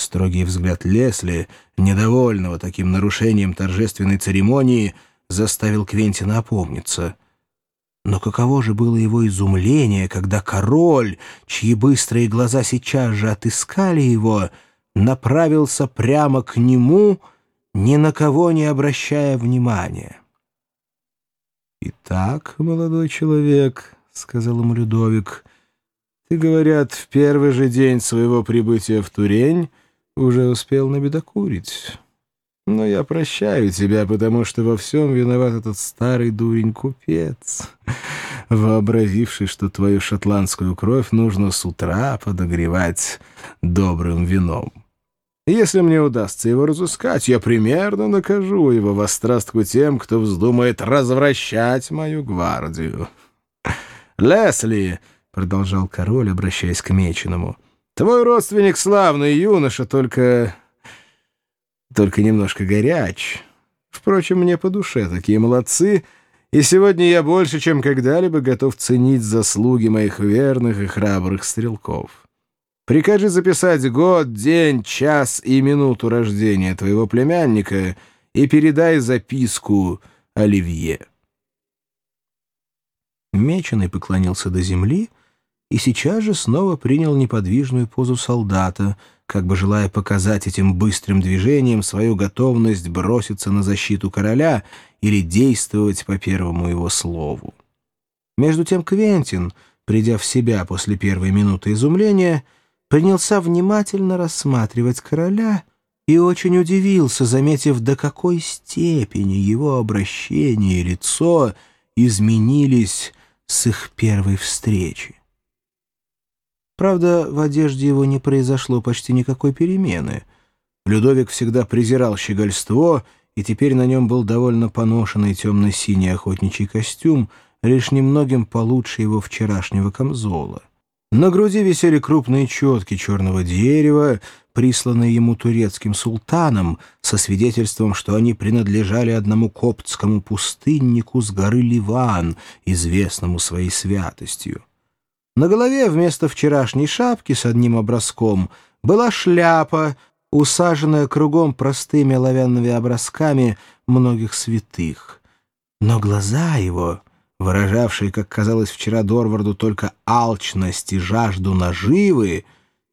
Строгий взгляд Лесли, недовольного таким нарушением торжественной церемонии, заставил Квентина опомниться. Но каково же было его изумление, когда король, чьи быстрые глаза сейчас же отыскали его, направился прямо к нему, ни на кого не обращая внимания. «Итак, молодой человек», — сказал ему Людовик, — «ты, говорят, в первый же день своего прибытия в Турень уже успел набедокурить». Но я прощаю тебя, потому что во всем виноват этот старый дурень-купец, вообразивший, что твою шотландскую кровь нужно с утра подогревать добрым вином. Если мне удастся его разыскать, я примерно накажу его во страстку тем, кто вздумает развращать мою гвардию. «Лесли!» — продолжал король, обращаясь к Меченому. «Твой родственник славный юноша, только только немножко горяч. Впрочем, мне по душе такие молодцы, и сегодня я больше, чем когда-либо готов ценить заслуги моих верных и храбрых стрелков. Прикажи записать год, день, час и минуту рождения твоего племянника и передай записку Оливье. Меченый поклонился до земли и сейчас же снова принял неподвижную позу солдата — как бы желая показать этим быстрым движением свою готовность броситься на защиту короля или действовать по первому его слову. Между тем Квентин, придя в себя после первой минуты изумления, принялся внимательно рассматривать короля и очень удивился, заметив, до какой степени его обращение и лицо изменились с их первой встречи. Правда, в одежде его не произошло почти никакой перемены. Людовик всегда презирал щегольство, и теперь на нем был довольно поношенный темно-синий охотничий костюм, лишь немногим получше его вчерашнего камзола. На груди висели крупные четки черного дерева, присланные ему турецким султаном, со свидетельством, что они принадлежали одному коптскому пустыннику с горы Ливан, известному своей святостью. На голове вместо вчерашней шапки с одним образком была шляпа, усаженная кругом простыми оловянными образками многих святых. Но глаза его, выражавшие, как казалось вчера Дорварду, только алчность и жажду наживы,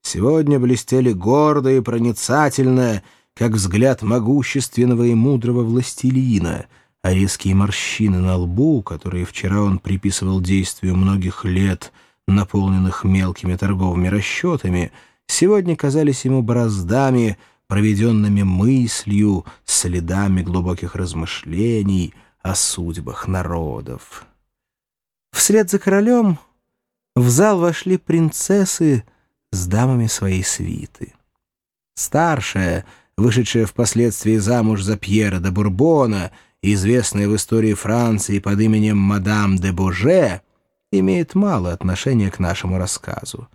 сегодня блестели гордо и проницательно, как взгляд могущественного и мудрого властелина, а резкие морщины на лбу, которые вчера он приписывал действию многих лет — наполненных мелкими торговыми расчетами, сегодня казались ему бороздами, проведенными мыслью, следами глубоких размышлений о судьбах народов. Вслед за королем в зал вошли принцессы с дамами своей свиты. Старшая, вышедшая впоследствии замуж за Пьера де Бурбона, известная в истории Франции под именем мадам де Боже, имеет мало отношения к нашему рассказу.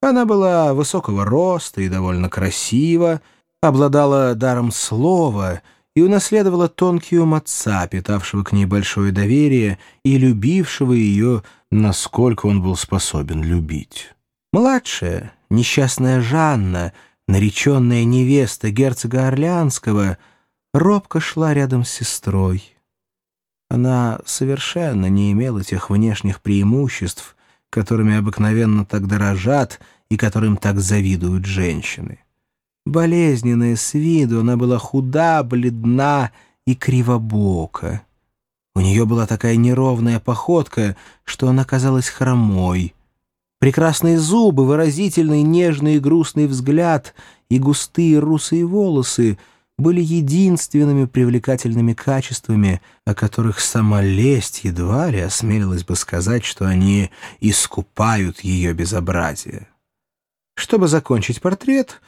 Она была высокого роста и довольно красива, обладала даром слова и унаследовала тонкий ум отца, питавшего к ней большое доверие и любившего ее, насколько он был способен любить. Младшая, несчастная Жанна, нареченная невеста герцога Орлеанского, робко шла рядом с сестрой. Она совершенно не имела тех внешних преимуществ, которыми обыкновенно так дорожат и которым так завидуют женщины. Болезненная с виду, она была худа, бледна и кривобока. У нее была такая неровная походка, что она казалась хромой. Прекрасные зубы, выразительный, нежный и грустный взгляд и густые русые волосы — были единственными привлекательными качествами, о которых сама лесть едва ли осмелилась бы сказать, что они искупают ее безобразие. Чтобы закончить портрет,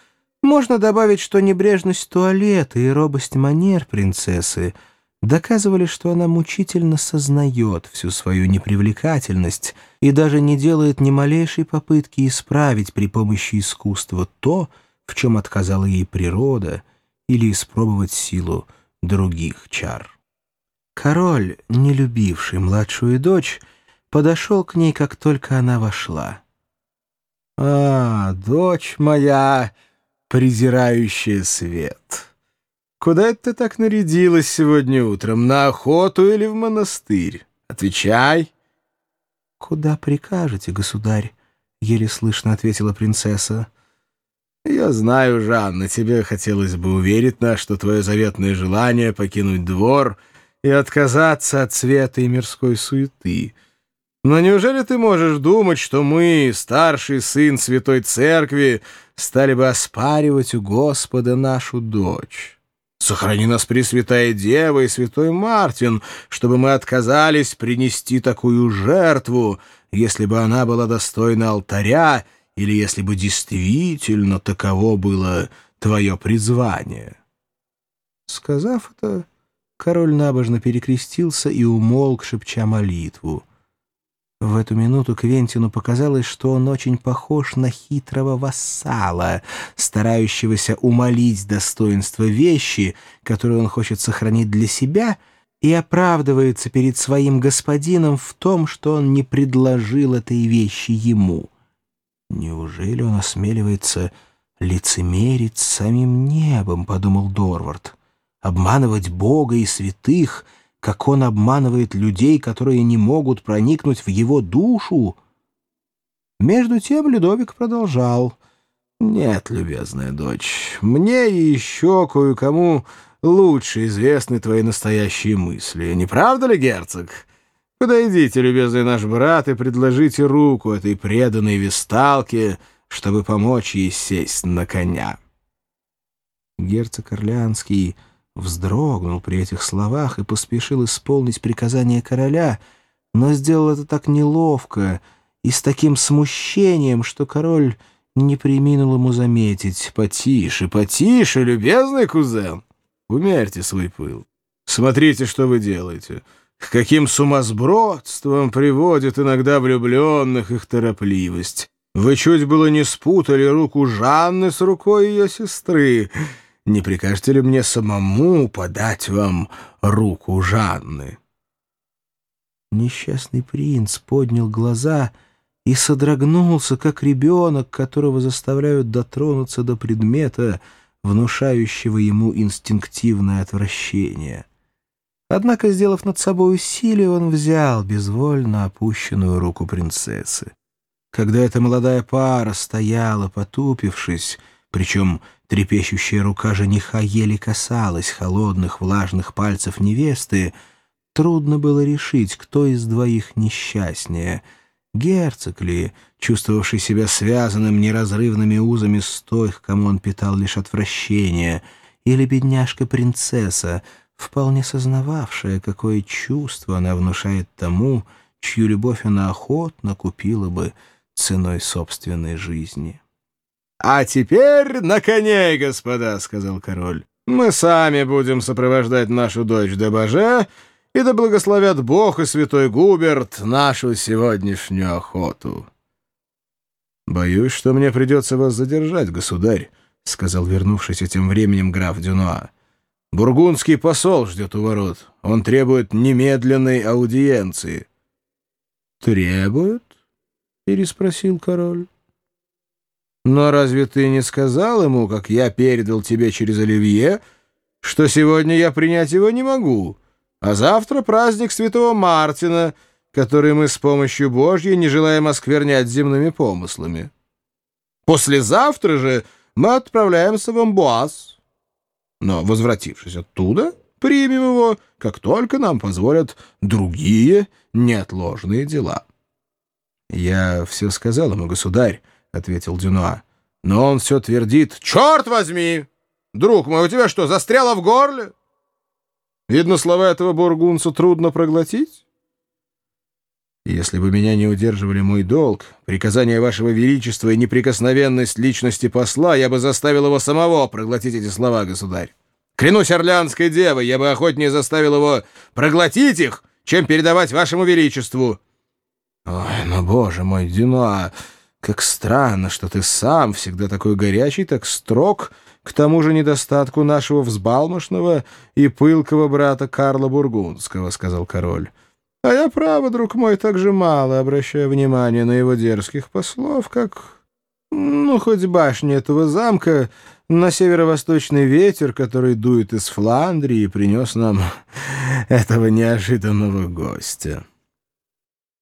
можно добавить, что небрежность туалета и робость манер принцессы доказывали, что она мучительно сознает всю свою непривлекательность и даже не делает ни малейшей попытки исправить при помощи искусства то, в чем отказала ей природа — или испробовать силу других чар. Король, не любивший младшую дочь, подошел к ней, как только она вошла. «А, дочь моя, презирающая свет. Куда это ты так нарядилась сегодня утром? На охоту или в монастырь? Отвечай. — Куда прикажете, государь? — еле слышно ответила принцесса. «Я знаю, Жанна, тебе хотелось бы уверить нас, что твое заветное желание покинуть двор и отказаться от света и мирской суеты. Но неужели ты можешь думать, что мы, старший сын Святой Церкви, стали бы оспаривать у Господа нашу дочь?» Сохрани нас, Пресвятая Дева и Святой Мартин, чтобы мы отказались принести такую жертву, если бы она была достойна алтаря или если бы действительно таково было твое призвание. Сказав это, король набожно перекрестился и умолк, шепча молитву. В эту минуту Квентину показалось, что он очень похож на хитрого вассала, старающегося умолить достоинство вещи, которую он хочет сохранить для себя, и оправдывается перед своим господином в том, что он не предложил этой вещи ему. «Неужели он осмеливается лицемерить с самим небом?» — подумал Дорвард. «Обманывать Бога и святых, как он обманывает людей, которые не могут проникнуть в его душу?» Между тем Людовик продолжал. «Нет, любезная дочь, мне еще кое-кому лучше известны твои настоящие мысли. Не правда ли, герцог?» Подойдите, любезный наш брат, и предложите руку этой преданной весталке, чтобы помочь ей сесть на коня. Герцог Орлеанский вздрогнул при этих словах и поспешил исполнить приказание короля, но сделал это так неловко и с таким смущением, что король не приминул ему заметить. «Потише, потише, любезный кузен! Умерьте свой пыл. Смотрите, что вы делаете». К каким сумасбродствам приводит иногда влюбленных их торопливость. Вы чуть было не спутали руку Жанны с рукой ее сестры. Не прикажете ли мне самому подать вам руку Жанны?» Несчастный принц поднял глаза и содрогнулся, как ребенок, которого заставляют дотронуться до предмета, внушающего ему инстинктивное отвращение. Однако, сделав над собой усилие, он взял безвольно опущенную руку принцессы. Когда эта молодая пара стояла, потупившись, причем трепещущая рука жениха еле касалась холодных влажных пальцев невесты, трудно было решить, кто из двоих несчастнее — герцог ли, чувствовавший себя связанным неразрывными узами с той, к кому он питал лишь отвращение, или бедняжка-принцесса — вполне сознававшая, какое чувство она внушает тому, чью любовь она охотно купила бы ценой собственной жизни. — А теперь на коней, господа, — сказал король. — Мы сами будем сопровождать нашу дочь до боже, и да благословят Бог и святой Губерт нашу сегодняшнюю охоту. — Боюсь, что мне придется вас задержать, государь, — сказал вернувшийся тем временем граф Дюнуа. Бургундский посол ждет у ворот. Он требует немедленной аудиенции. «Требует?» — переспросил король. «Но разве ты не сказал ему, как я передал тебе через Оливье, что сегодня я принять его не могу, а завтра праздник святого Мартина, который мы с помощью Божьей не желаем осквернять земными помыслами? Послезавтра же мы отправляемся в Амбуаз» но, возвратившись оттуда, примем его, как только нам позволят другие неотложные дела. — Я все сказал ему, государь, — ответил Дюнуа, — но он все твердит. — Черт возьми! Друг мой, у тебя что, застряло в горле? Видно, слова этого бургунца трудно проглотить? Если бы меня не удерживали мой долг, приказание вашего величества и неприкосновенность личности посла, я бы заставил его самого проглотить эти слова, государь. Клянусь орлянской девой, я бы охотнее заставил его проглотить их, чем передавать вашему величеству. Ой, ну, боже мой, Дюна, как странно, что ты сам, всегда такой горячий, так строг, к тому же недостатку нашего взбалмошного и пылкого брата Карла Бургундского, — сказал король. А я, право, друг мой, так же мало обращаю внимание на его дерзких послов, как... Ну, хоть башня этого замка на северо-восточный ветер, который дует из Фландрии, принес нам этого неожиданного гостя».